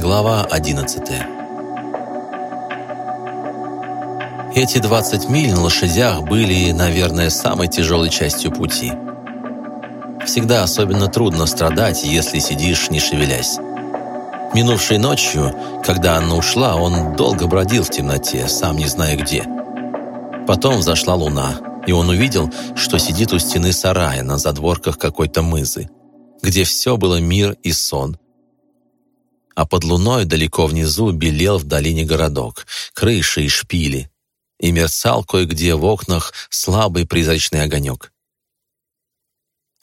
Глава 11 Эти 20 миль на лошадях были, наверное, самой тяжелой частью пути. Всегда особенно трудно страдать, если сидишь, не шевелясь. Минувшей ночью, когда Анна ушла, он долго бродил в темноте, сам не зная где. Потом взошла луна, и он увидел, что сидит у стены сарая на задворках какой-то мызы, где все было мир и сон. А под луной далеко внизу белел в долине городок, крыши и шпили, и мерцал кое-где в окнах слабый призрачный огонек.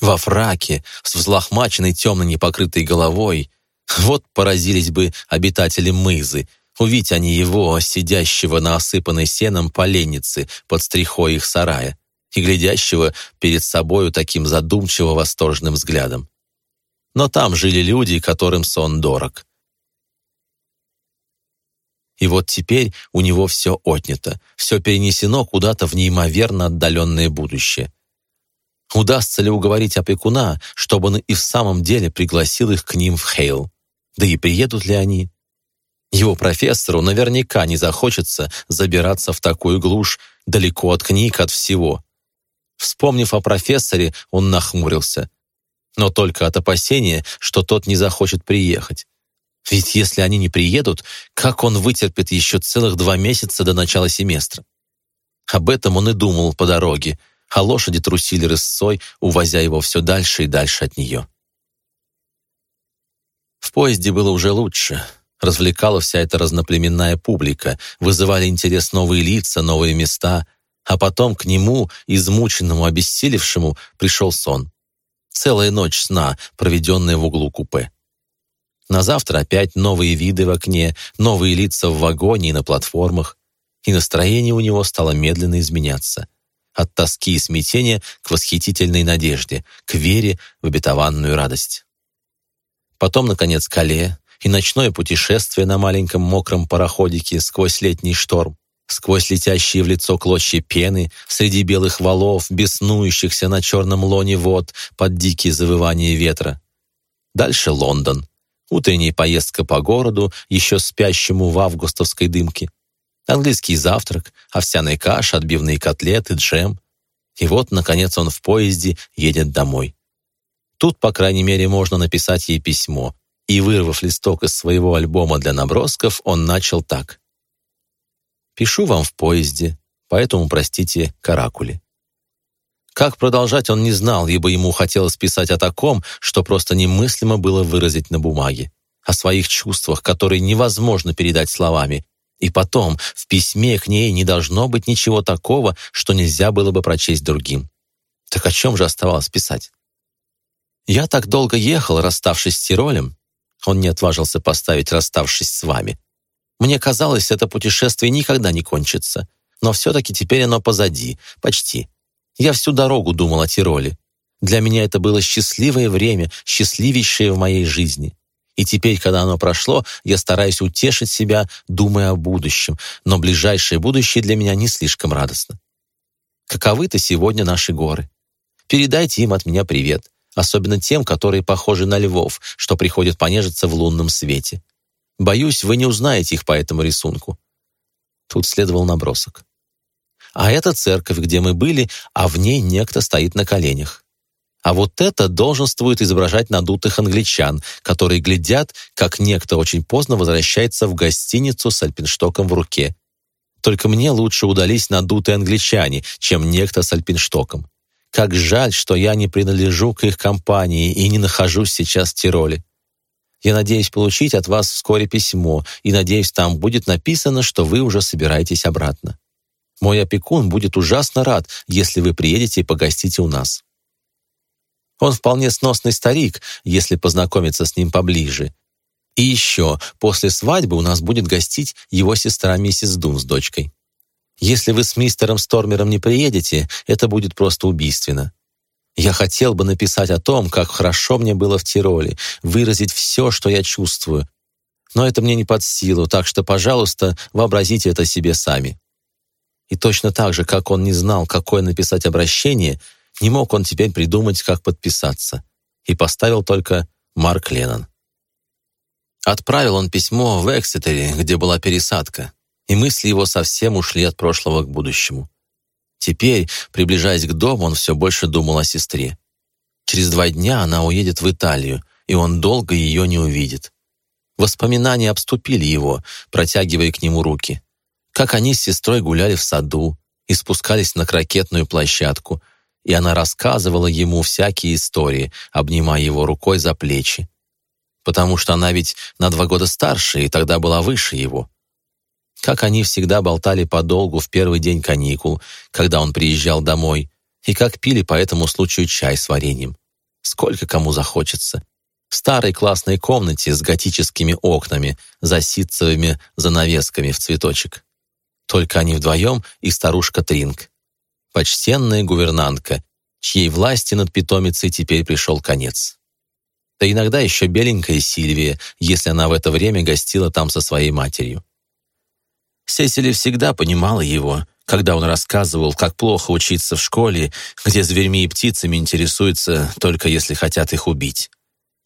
Во фраке, с взлохмаченной темно непокрытой головой, вот поразились бы обитатели мызы, увидеть они его, сидящего на осыпанной сеном поленнице под стрихой их сарая и глядящего перед собою таким задумчиво-восторженным взглядом. Но там жили люди, которым сон дорог. И вот теперь у него все отнято, все перенесено куда-то в неимоверно отдаленное будущее. Удастся ли уговорить опекуна, чтобы он и в самом деле пригласил их к ним в Хейл? Да и приедут ли они? Его профессору наверняка не захочется забираться в такую глушь, далеко от книг, от всего. Вспомнив о профессоре, он нахмурился. Но только от опасения, что тот не захочет приехать. Ведь если они не приедут, как он вытерпит еще целых два месяца до начала семестра? Об этом он и думал по дороге, а лошади трусили рысцой, увозя его все дальше и дальше от нее. В поезде было уже лучше. Развлекала вся эта разноплеменная публика, вызывали интерес новые лица, новые места, а потом к нему, измученному, обессилевшему, пришел сон. Целая ночь сна, проведенная в углу купе. На завтра опять новые виды в окне, новые лица в вагоне и на платформах. И настроение у него стало медленно изменяться. От тоски и смятения к восхитительной надежде, к вере в обетованную радость. Потом, наконец, Кале и ночное путешествие на маленьком мокром пароходике сквозь летний шторм, сквозь летящие в лицо клочья пены, среди белых валов, беснующихся на черном лоне вод под дикие завывания ветра. Дальше Лондон, утренняя поездка по городу, еще спящему в августовской дымке, английский завтрак, овсяная каша, отбивные котлеты, джем. И вот, наконец, он в поезде едет домой. Тут, по крайней мере, можно написать ей письмо. И, вырвав листок из своего альбома для набросков, он начал так. «Пишу вам в поезде, поэтому простите каракули». Как продолжать он не знал, ибо ему хотелось писать о таком, что просто немыслимо было выразить на бумаге, о своих чувствах, которые невозможно передать словами. И потом, в письме к ней не должно быть ничего такого, что нельзя было бы прочесть другим. Так о чем же оставалось писать? «Я так долго ехал, расставшись с Тиролем». Он не отважился поставить «расставшись с вами». Мне казалось, это путешествие никогда не кончится. Но все-таки теперь оно позади, почти. Я всю дорогу думал о Тироле. Для меня это было счастливое время, счастливейшее в моей жизни. И теперь, когда оно прошло, я стараюсь утешить себя, думая о будущем, но ближайшее будущее для меня не слишком радостно. Каковы-то сегодня наши горы. Передайте им от меня привет, особенно тем, которые похожи на львов, что приходят понежиться в лунном свете. Боюсь, вы не узнаете их по этому рисунку. Тут следовал набросок. А это церковь, где мы были, а в ней некто стоит на коленях. А вот это долженствует изображать надутых англичан, которые глядят, как некто очень поздно возвращается в гостиницу с альпинштоком в руке. Только мне лучше удались надутые англичане, чем некто с альпинштоком. Как жаль, что я не принадлежу к их компании и не нахожусь сейчас в Тироле. Я надеюсь получить от вас вскоре письмо, и надеюсь, там будет написано, что вы уже собираетесь обратно. Мой опекун будет ужасно рад, если вы приедете и погостите у нас. Он вполне сносный старик, если познакомиться с ним поближе. И еще, после свадьбы у нас будет гостить его сестра миссис Дун с дочкой. Если вы с мистером Стормером не приедете, это будет просто убийственно. Я хотел бы написать о том, как хорошо мне было в Тироле, выразить все, что я чувствую. Но это мне не под силу, так что, пожалуйста, вообразите это себе сами. И точно так же, как он не знал, какое написать обращение, не мог он теперь придумать, как подписаться. И поставил только Марк Леннон. Отправил он письмо в Эксетере, где была пересадка, и мысли его совсем ушли от прошлого к будущему. Теперь, приближаясь к дому, он все больше думал о сестре. Через два дня она уедет в Италию, и он долго ее не увидит. Воспоминания обступили его, протягивая к нему руки. Как они с сестрой гуляли в саду и спускались на крокетную площадку, и она рассказывала ему всякие истории, обнимая его рукой за плечи. Потому что она ведь на два года старше и тогда была выше его. Как они всегда болтали подолгу в первый день каникул, когда он приезжал домой, и как пили по этому случаю чай с вареньем. Сколько кому захочется. В старой классной комнате с готическими окнами, за ситцевыми занавесками в цветочек. Только они вдвоем и старушка Тринг. Почтенная гувернантка, чьей власти над питомицей теперь пришел конец. Да иногда еще беленькая Сильвия, если она в это время гостила там со своей матерью. Сесили всегда понимала его, когда он рассказывал, как плохо учиться в школе, где зверьми и птицами интересуются только если хотят их убить,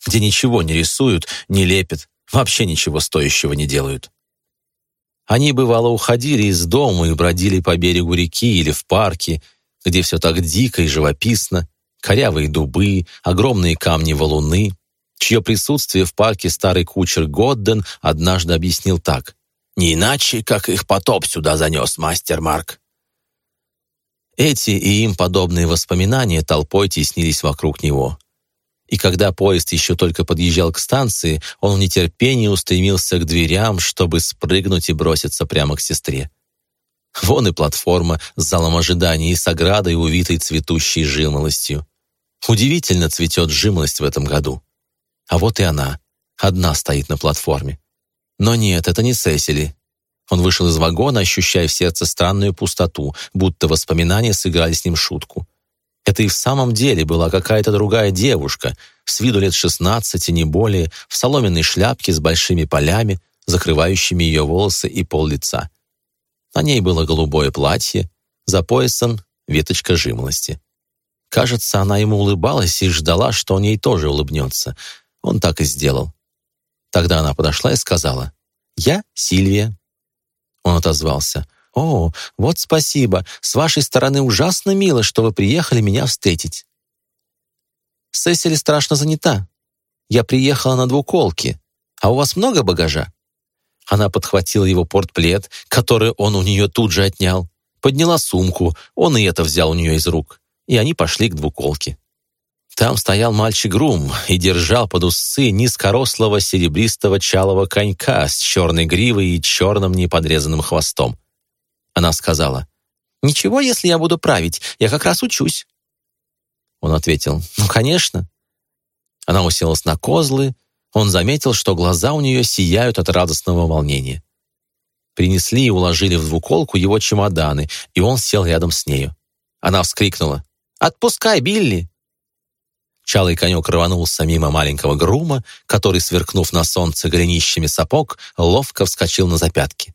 где ничего не рисуют, не лепят, вообще ничего стоящего не делают. Они, бывало, уходили из дома и бродили по берегу реки или в парке, где все так дико и живописно, корявые дубы, огромные камни-валуны, чье присутствие в парке старый кучер Годден однажды объяснил так. Не иначе, как их потоп сюда занес мастер Марк. Эти и им подобные воспоминания толпой теснились вокруг него. И когда поезд еще только подъезжал к станции, он в нетерпении устремился к дверям, чтобы спрыгнуть и броситься прямо к сестре. Вон и платформа с залом ожидания и с оградой, увитой цветущей жимолостью. Удивительно цветет жимолость в этом году. А вот и она, одна стоит на платформе. Но нет, это не Сесили. Он вышел из вагона, ощущая в сердце странную пустоту, будто воспоминания сыграли с ним шутку. Это и в самом деле была какая-то другая девушка, с виду лет шестнадцати, не более, в соломенной шляпке с большими полями, закрывающими ее волосы и пол лица. На ней было голубое платье, за поясом веточка жимолости. Кажется, она ему улыбалась и ждала, что он ей тоже улыбнется. Он так и сделал. Тогда она подошла и сказала, «Я Сильвия». Он отозвался, «О, вот спасибо, с вашей стороны ужасно мило, что вы приехали меня встретить». Сесили страшно занята. Я приехала на двуколке. А у вас много багажа?» Она подхватила его портплет, который он у нее тут же отнял, подняла сумку, он и это взял у нее из рук, и они пошли к двуколке. Там стоял мальчик-грум и держал под усы низкорослого серебристого чалого конька с черной гривой и черным неподрезанным хвостом. Она сказала, «Ничего, если я буду править, я как раз учусь». Он ответил, «Ну, конечно». Она уселась на козлы, он заметил, что глаза у нее сияют от радостного волнения. Принесли и уложили в двуколку его чемоданы, и он сел рядом с нею. Она вскрикнула, «Отпускай, Билли!» Чалый конек рванулся мимо маленького грума, который, сверкнув на солнце голенищами сапог, ловко вскочил на запятки.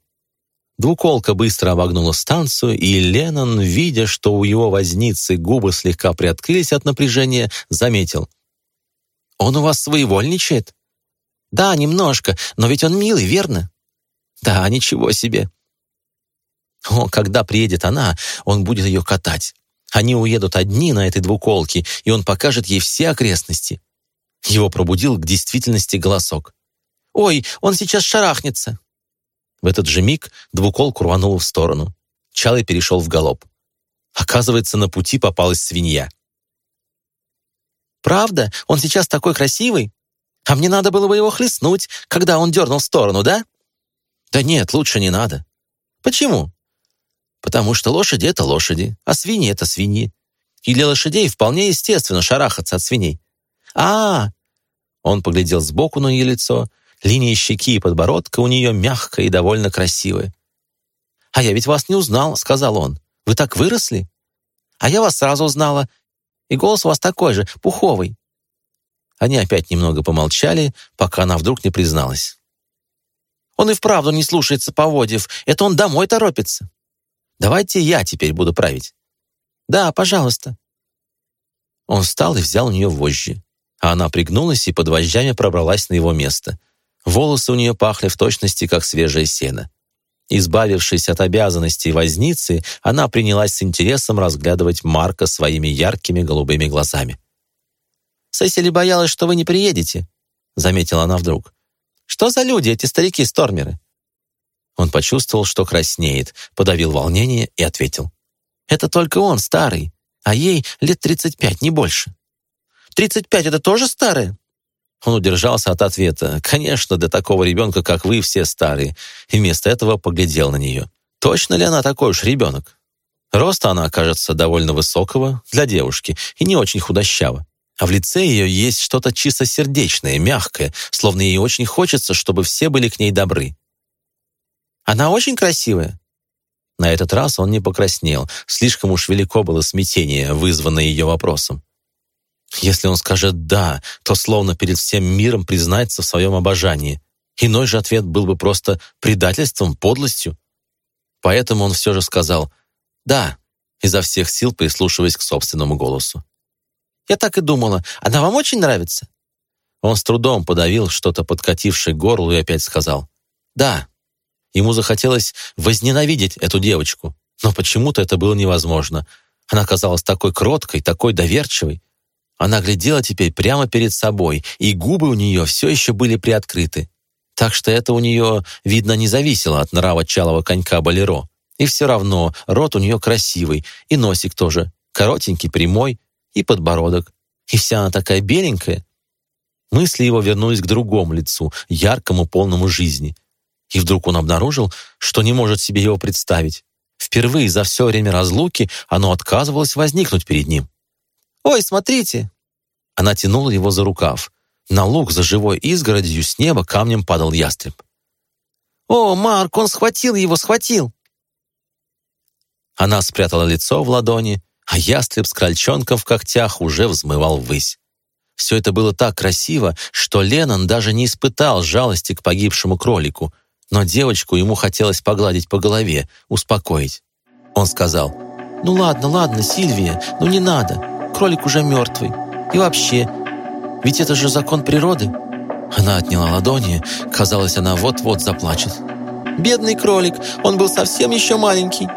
Двуколка быстро обогнула станцию, и Леннон, видя, что у его возницы губы слегка приоткрылись от напряжения, заметил. «Он у вас своевольничает?» «Да, немножко, но ведь он милый, верно?» «Да, ничего себе!» О, когда приедет она, он будет ее катать. Они уедут одни на этой двуколке, и он покажет ей все окрестности. Его пробудил к действительности голосок. «Ой, он сейчас шарахнется!» В этот же миг двуколку рвануло в сторону. Чалый перешел в галоп. Оказывается, на пути попалась свинья. «Правда? Он сейчас такой красивый? А мне надо было бы его хлестнуть, когда он дернул в сторону, да?» «Да нет, лучше не надо». «Почему?» потому что лошади — это лошади, а свиньи — это свиньи. И для лошадей вполне естественно шарахаться от свиней. а, -а, -а Он поглядел сбоку на ее лицо. Линия щеки и подбородка у нее мягкая и довольно красивая. «А я ведь вас не узнал», — сказал он. «Вы так выросли?» «А я вас сразу узнала. И голос у вас такой же, пуховый». Они опять немного помолчали, пока она вдруг не призналась. «Он и вправду не слушается поводьев. Это он домой торопится». Давайте я теперь буду править». «Да, пожалуйста». Он встал и взял у нее вожжи, а она пригнулась и под вожжами пробралась на его место. Волосы у нее пахли в точности, как свежее сено. Избавившись от обязанностей возницы, она принялась с интересом разглядывать Марка своими яркими голубыми глазами. «Сесили боялась, что вы не приедете», — заметила она вдруг. «Что за люди эти старики-стормеры?» Он почувствовал, что краснеет, подавил волнение и ответил. «Это только он, старый, а ей лет тридцать пять, не больше». «Тридцать пять — это тоже старые?» Он удержался от ответа. «Конечно, для такого ребенка, как вы, все старые». И вместо этого поглядел на нее. «Точно ли она такой уж ребенок?» Роста она окажется довольно высокого для девушки и не очень худощава. А в лице ее есть что-то чистосердечное, мягкое, словно ей очень хочется, чтобы все были к ней добры. «Она очень красивая?» На этот раз он не покраснел, слишком уж велико было смятение, вызванное ее вопросом. Если он скажет «да», то словно перед всем миром признается в своем обожании. Иной же ответ был бы просто предательством, подлостью. Поэтому он все же сказал «да», изо всех сил прислушиваясь к собственному голосу. «Я так и думала. Она вам очень нравится?» Он с трудом подавил что-то подкатившее к горлу и опять сказал «да». Ему захотелось возненавидеть эту девочку, но почему-то это было невозможно. Она казалась такой кроткой, такой доверчивой. Она глядела теперь прямо перед собой, и губы у нее все еще были приоткрыты. Так что это у нее, видно, не зависело от нрава чалого конька Болеро. И все равно рот у нее красивый, и носик тоже, коротенький, прямой, и подбородок. И вся она такая беленькая. Мысли его вернулись к другому лицу, яркому, полному жизни. И вдруг он обнаружил, что не может себе его представить. Впервые за все время разлуки оно отказывалось возникнуть перед ним. «Ой, смотрите!» Она тянула его за рукав. На луг за живой изгородью с неба камнем падал ястреб. «О, Марк, он схватил его, схватил!» Она спрятала лицо в ладони, а ястреб с крольчонком в когтях уже взмывал ввысь. Все это было так красиво, что Леннон даже не испытал жалости к погибшему кролику, но девочку ему хотелось погладить по голове, успокоить. Он сказал, «Ну ладно, ладно, Сильвия, ну не надо кролик уже мертвый. И вообще, ведь это же закон природы». Она отняла ладони, казалось, она вот-вот заплачет. «Бедный кролик, он был совсем еще маленький.